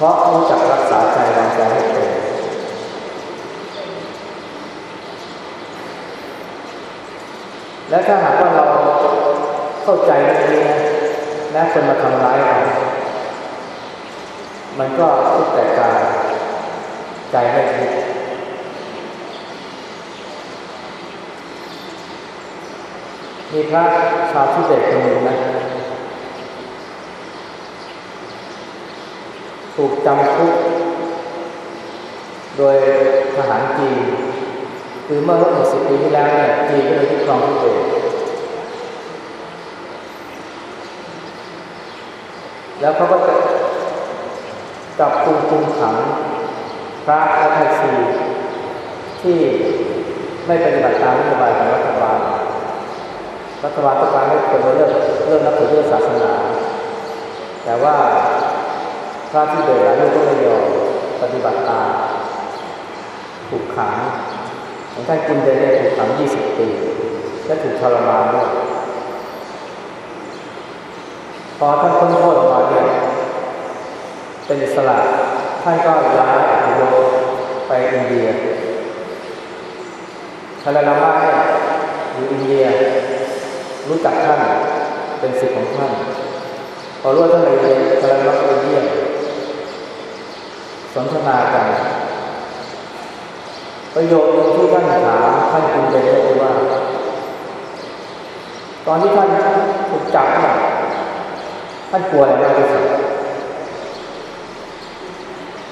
เพราะรู้จักรักษาใจวางใจให้เป็นและถ้าหากว่าเราเข้าใจเรื่องนี้นะและคนมาทำร้ายเรามันก็ทุกแต่กายใจไม่ทุกมีพระชาวทิเบตคนหนึ่งนะ ถูกจำคุก โดยทหารจีนคือเมื่อหกสิบปีที่แล้วเนี่ยจีนก็เลยยึดครองทิเบตแล้วเขาก็จับกุมคุมขังพระและแม่ชีที่ไม่ปฏิบัติตามนโยบายของรัฐบาล รัฐบาลต้องการให้คนเลิกเริ่มนับถือเรื่องศาสนา แต่ว่า พระที่เดินหลายรูปก็ไม่ยอมปฏิบัติตามถูกขังของท่านกุนเดนเนี่ยถูกขัง20ปี และถูกทรมานด้วยพอท่านพ้นโทษออกมาเนี่ยเป็นอิสระท่านก็ย้ายอพยพไปอินเดียคาราลามาเนี่ยอยู่อินเดีย รู้จักท่านเป็นสิทธิ์ของท่านพอรู้ว่าท่านไปเรียนคาราลามาไปเยี่ยม นทนากัน ประโยคนึงที่ท่านถามท่านคุณเป็นก็คือว่า ตอนที่ท่านถูกจับเนี่ยท่านกลัวอะไรมากที่สุด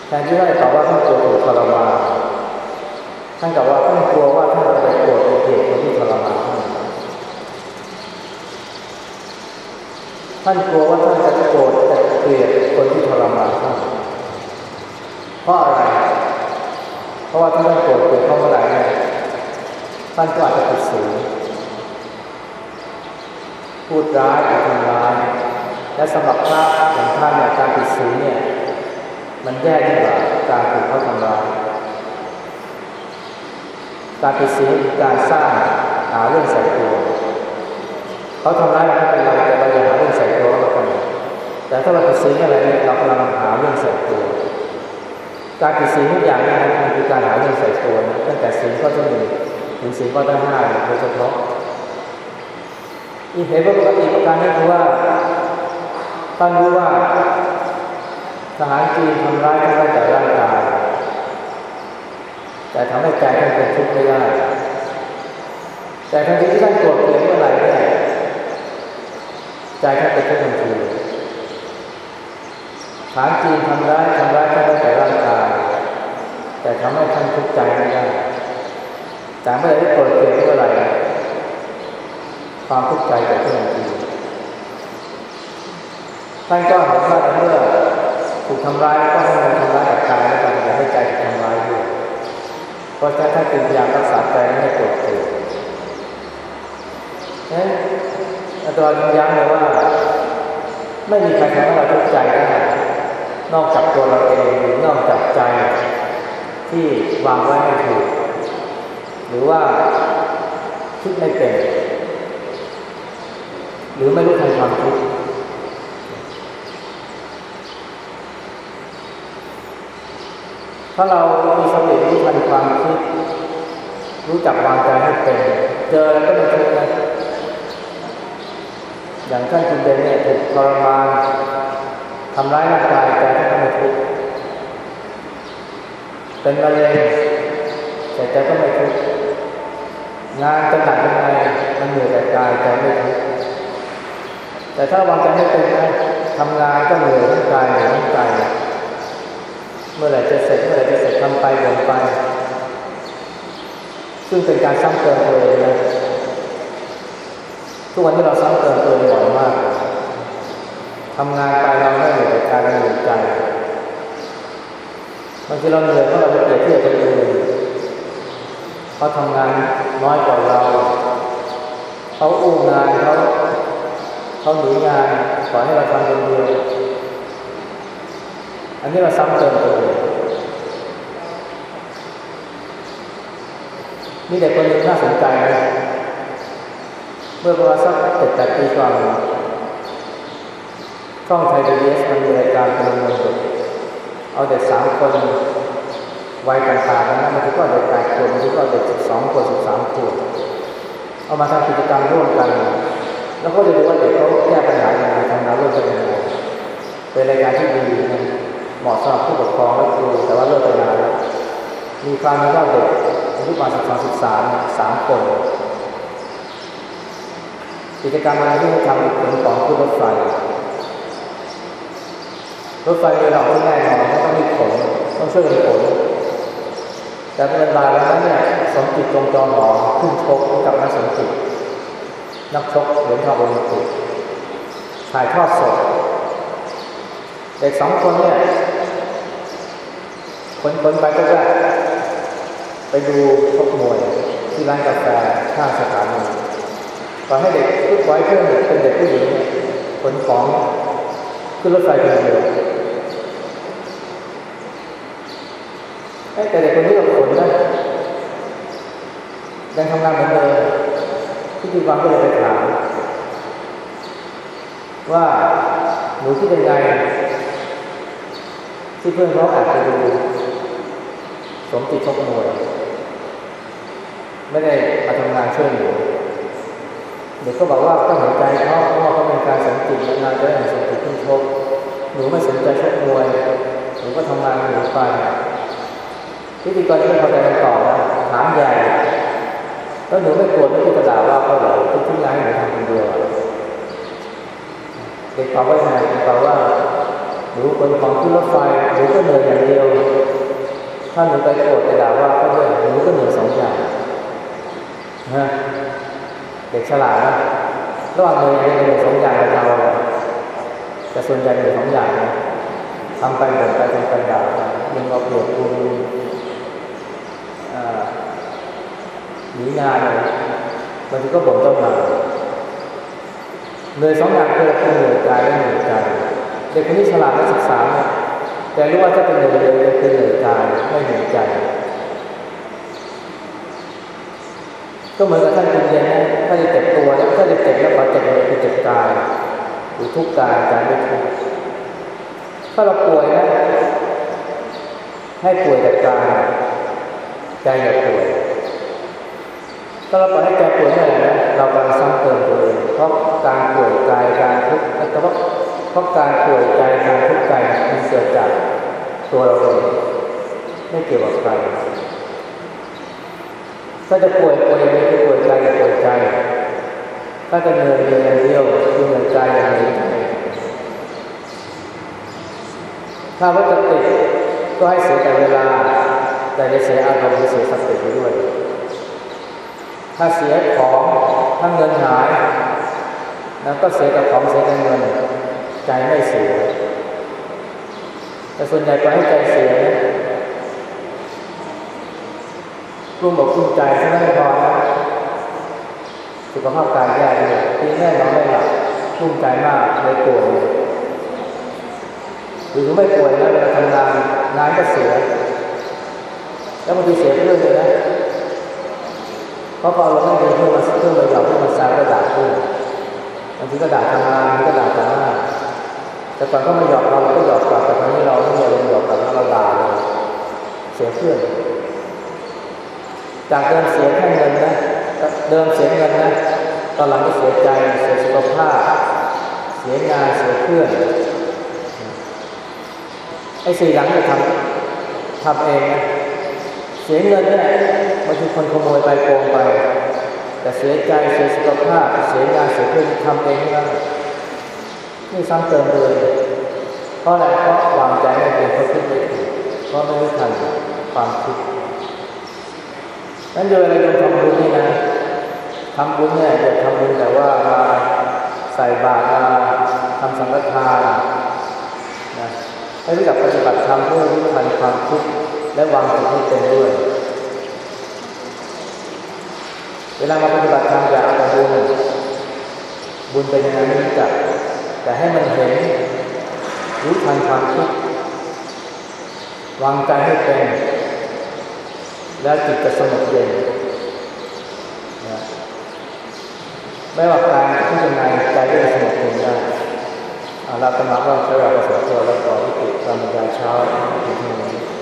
แทนที่ท่านจะตอบว่าท่านกลัวถูกทรมานท่านกล่าวว่าท่านกลัวว่าท่านจะไปโกรธไปเกลียดคนที่ทรมานท่านท่านกลัวว่าท่านจะโกรธจะเกลียดคนที่ทรมานท่าน เพราะอะไร เพราะว่าท่านโกรธเกลียดเข้าเมื่อไหร่เนี่ยท่านก็อาจจะติดสูงพูดร้ายหรือทำร้ายและสำหรับพระอย่างท่านเนี่ยการติดสูงเนี่ยมันแย่ยิ่งกว่าการถูกเขาทำร้ายการติดสีคือการสร้างหาเรื่องใส่ตัวเขาทำร้ายเราไม่เป็นไรแต่เราอย่าหาเรื่องใส่ตัวเราคนแต่ถ้าเราติดสีอะไรเนี่ยเรากำลังหาเรื่องใส่ตัว การติดสีทุกอย่างเนี่ยมันคือการหาเรื่องใส่ตัวนะตั้งแต่สีข้อที่หนึ่งถึงสีข้อที่ห้าโดยเฉพาะอีกเหตุผลอีกประการนึงคือว่าท่านรู้ว่าทหารจีนทำร้ายไม่ได้แต่ร่างกายแต่ทำให้ใจท่านเป็นทุกข์ไม่ได้แต่ทันทีที่ท่านโกรธเกลียดเมื่อไหร่เนี่ยใจท่านเป็นทุกข์ทันทีฐานจีนทำร้ายทำร้ายท่านได้แต่ร่างก แต่ทำให้ท่านทุกข์ใจไม่ได้แต่เมื่อไหร่ที่โกรธเกลียดเมื่อไหร่ความทุกข์ใจเกิดขึ้นทันทีท่านก็เห็นว่าเมื่อถูกทำร้ายก็ให้มันทำร้ายกับกายแล้วกันอย่าให้ใจถูกทำร้ายด้วยเพราะฉะนั้นท่านจึงพยายามรักษาใจไม่ให้โกรธเกลียดนั้นอาจารย์ย้ำเลยว่า ไม่มีใครทำให้เราทุกข์ใจได้นอกจากตัวเราเองหรือนอกจากใจ ที่วางไว้ไม่ถูก หรือว่าคิดไม่เป็น หรือไม่รู้ทันความคิดถ้าเรามีสติรู้ทันความคิด รู้จักวางใจให้เป็น เจอแล้วก็ไม่ทุกข์นะอย่างท่านจุนเดนเนี่ยถูกทรมานทำร้ายร่างกายแต่ก็ไม่ทุกข์ เป็นมะเร็งแต่ใจก็ไม่ทุกข์งานจะหนักยังไงมันเหนื่อยแต่กายใจไม่ทุกข์แต่ถ้าวางใจไม่เป็นนะทำงานก็เหนื่อยทั้งกายเหนื่อยทั้งใจเมื่อไหร่จะเสร็จเมื่อไหร่จะเสร็จทำไปบ่นไป ซึ่งเป็นการซ้ำเติมตัวเองนะทุกวันที่เราซ้ำเติมตัวเองบ่อยมากทำงานไปเราไม่เหนื่อยแต่กายเราเหนื่อยใจ บางทีเราเหนื่อยเพราะเราไปเปรียบเทียบกับคนอื่นเขาทำงานน้อยกว่าเราเขาอู้งานเขาเขาหนีงานขอให้เราทำคนเดียวอันนี้เราซ้ำเติมตัวเองมีเด็กคนหนึ่งน่าสนใจนะเมื่อประมาณสักเจ็ดแปดปีก่อนช่องไทยดีเอสมันมีรายการเป็นเงินเด็ก เอาเด็กสามคนวัยต่างๆกันนะมันก็เด็กแปดคนมันก็เด็กสิบสองคนสิบสามคนเอามาทำกิจกรรมร่วมกัน แล้วก็จะดูว่าเด็กเขาแก้ปัญหาอยังไงทำงานร่วมกันยังไงเป็นรายการที่ดีเหมาะสำหรับผู้ปกครองและครูแต่ว่าเลิกไปนานแล้วมีความมีว่าเด็กอายุประมาณสิบสองสิบสามสามคนกิจกรรมอะไรที่ทำเป็นของขึ้นรถไฟรถไฟเวลาที่แน่นอน ต้องมีขนต้องช่วยกันขนแต่เป็นราแล้วเนี่ยสมจิตตรงจอหอขึ้นชกกับนักสมจิต นักชกเหรียญทองโอลิมปิกถ่ายทอดสดเด็กสองคนเนี่ยคนคนไปก็จะไปดูชกมวยที่ร้านกาแฟข้างสถานีตอนให้เด็กทุกไว้เพื่อนเป็นเด็กผู้หญิงขนของขึ้นรถไฟคนเดียว แต่เด็กคนนี้ก็ขนนะยังทำงานเหมือนเดิมที่ดีความก็เลยไปถามว่าหนูคิดยังไง ที่เพื่อนเขาอาจจะดูสมจิตชกมวยไม่ได้มาทำงานช่วยหนูเด็กก็บอกว่าก็เห็นใจเขาเพราะว่าเขาเป็นการสมจิตนานจะได้เห็นสมจิตขึ้นชกหนูไม่สนใจชกมวยหนูก็ทำงานหนูไป พิธีกรไม่พอใจกันต่อนะถามใหญ่แล้วหนูไม่โกรธไม่คิดจะด่าว่าเขาหรอทุกที่งานหนูทำคนเดียวเด็กตอบว่าไงเด็กตอบว่าหนูคนของขึ้นรถไฟหนูก็เหนื่อยอย่างเดียว ถ้าหนูไปโกรธไปด่าว่าเขาด้วยหนูก็เหนื่อยสองอย่างนะเด็กฉลาดนะระหว่างเหนื่อยอย่างเดียวสองอย่างเราแต่ส่วนใหญ่เหนื่อยสองอย่างนะทำไปเดินไปทำไปด่ายิงเอาเปรียบคุ ณหนีงานเลยบางทีก็บ่นต้นมาเหนื่อยสองอย่างคือคือเหนื่อยกายและเหนื่อยใจเด็กคนนี้ฉลาดนักศึกษาแต่รู้ว่าถ้าเป็นเหนื่อยเลยคือเหนื่อยกายไม่เหนื่อยใจ ก็เหมือนกับท่านคุณเย็นถ้าจะเจ็บตัวแล้วถ้าจะเจ็บแล้วพอเจ็บเลยคือเจ็บกายหรือทุกข์กายใจไม่ทุกข์ถ้าเราป่วยนะให้ป่วยแต่กายใจอย่าป่วยาเราปล่อยให้ใจป่วยเมื่อไหร่นะเรากำลังซ้ำเติมตัวเองเพราะการป่วยกายการทุกข์แต่ว่าเพราะการป่วยใจการทุกข์ใจมันเกิดจากตัวเราเองไม่เกี่ยวกับใครถ้าจะป่วยป่วยอย่างนี้คือป่วยใจป่วยใจถ้าจะเหนื่อยเหนื่อยเดียวคือเหนื่อยใจอย่างนี้ถ้าว่าจะติดก็ให้เสียแต่เวลา แต่จะเสียอารมณ์เสียสติไปด้วย ถ้าเสียของถ้าเงินหายแล้วก็เสียแต่ของเสียแต่เงิน ใจไม่เสีย แต่ส่วนใหญ่ไปให้ใจเสียนะรุ่มบอกรุ่มใจใช่ไม่พอนะสุขภาพกายแย่เลยที่แน่นอนไม่หลับรุ่มใจมากเลยป่วยหรือไม่ป่วยนะเวลาทำงานงานก็เสีย แล้วบางทีเสียเรื่องเลยนะ เพราะพอเราไม่ดีเพื่อมาเพื่อมาหยอกเพื่อมาแซวก็ด่าเพื่อนบางทีก็ด่าทำงานบางทีก็ด่าทำงานแต่ก่อนก็มาหยอกเราเราก็หยอกกลับแต่ครั้งนี้เราไม่มีอารมหยอกกลับเราด่าเลยเสียเพื่อนจากเดิมเสียแค่เงินนะเดิมเสียเงินนะตอนหลังก็เสียใจเสียสุขภาพ เสียงานเสียเพื่อนไอ้สี่อย่างที่ทำทำเองนะเสียเงินเนี่ย บางทีคนขโมยไปโกงไป แต่เสียใจเสียสุขภาพ เสียงานเสียเพื่อนทำเองนั่นนี่ซ้ำเติมเลยเพราะอะไรเพราะวางใจไม่เป็นเพราะคิดไม่ถูกเพราะไม่รู้ทันความคิดนั้นโดยอะไรโดยทำบุญนี่นะทำบุญเนี่ยอย่าทำบุญแต่ว่ามาใส่บาตรมาทำสังฆทานนะให้รู้จักปฏิบัติธรรมเพื่อรู้ทันความคิดและวางจิตให้เป็นด้วย เวลามาปฏิบัติธรรมอย่าเอาบุญบุญเป็นยังไงไม่รู้จัก แต่ให้มันเห็นรู้ทันความคิดวางใจให้เป็น แล้วจิตจะสงบเย็นนะไม่ว่าการที่จะไงใจก็จะสงบเย็นได้เราตมาก็ใช้เวลาพอสมควรแล้วก็วิจิตรรมยาเช้าถึงที่นี้